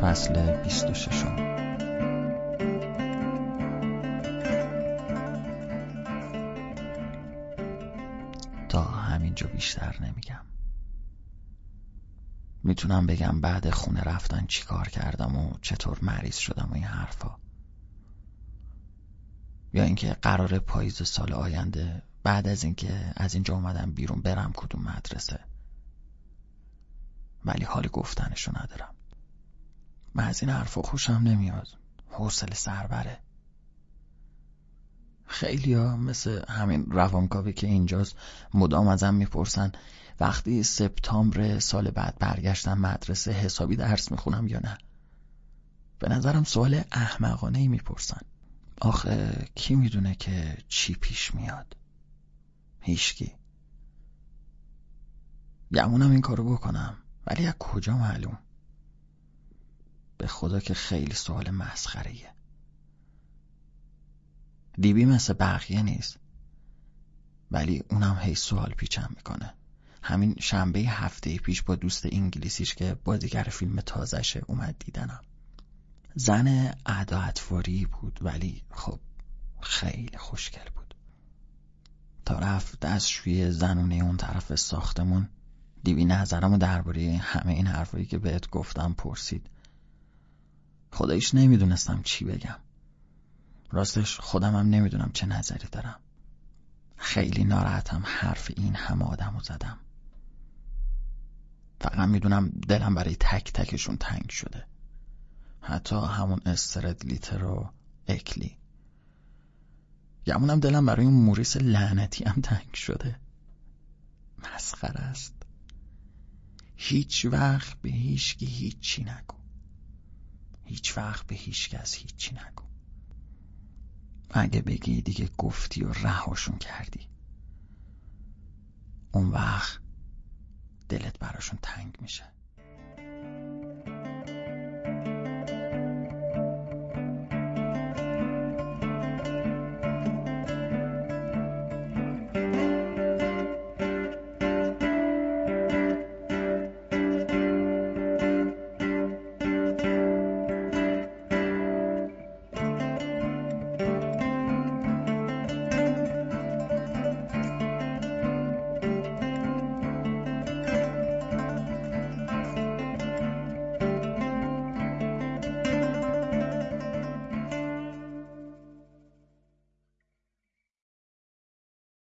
فصل 26 تا همینجا بیشتر نمیگم. می‌تونم بگم بعد خونه رفتن چی کار کردم و چطور مریض شدم و این حرفا. یا اینکه قرار پاییز سال آینده بعد از اینکه از اینجا اومدم بیرون برم کدوم مدرسه. ولی حال گفتنشو ندارم. من از این حرفا خوشم نمیاد. حوصله سربره. خیلی ها مثل همین روانکاوی که اینجاست مدام ازم می‌پرسن وقتی سپتامبر سال بعد برگشتم مدرسه حسابی درس می‌خونم یا نه؟ به نظرم سوال احمقانه ای می‌پرسن. آخه کی می‌دونه که چی پیش میاد؟ هیچکی. گمونم این کارو بکنم. ولی از کجا معلوم؟ به خدا که خیلی سوال مسخریه. دیبی مثل بقیه نیست ولی اونم هی سوال پیچم می‌کنه. همین شنبه هفته پیش با دوست انگلیسیش که بازیگر فیلم تازشه اومد دیدنم. زن ادا بود ولی خب خیلی خوشگل بود. تا رفت دستشوی زنونه اون طرف ساختمون دیوی نظرمو درباره همه این حرفایی که بهت گفتم پرسید. خدایش نمی‌دونستم چی بگم. راستش خودم هم نمی‌دونم چه نظری دارم. خیلی ناراحتم حرف این همه آدم زدم. فقط می‌دونم دلم برای تک تکشون تنگ شده. حتی همون استردلیتر و اکلی. گمونم دلم برای اون موریس لعنتی هم تنگ شده. مسخره است. هیچ وقت به هیچکی هیچی نگو. هیچ وقت به هیچ کس هیچی نگو. اگه بگی دیگه گفتی و رهاشون کردی. اون وقت دلت براشون تنگ میشه.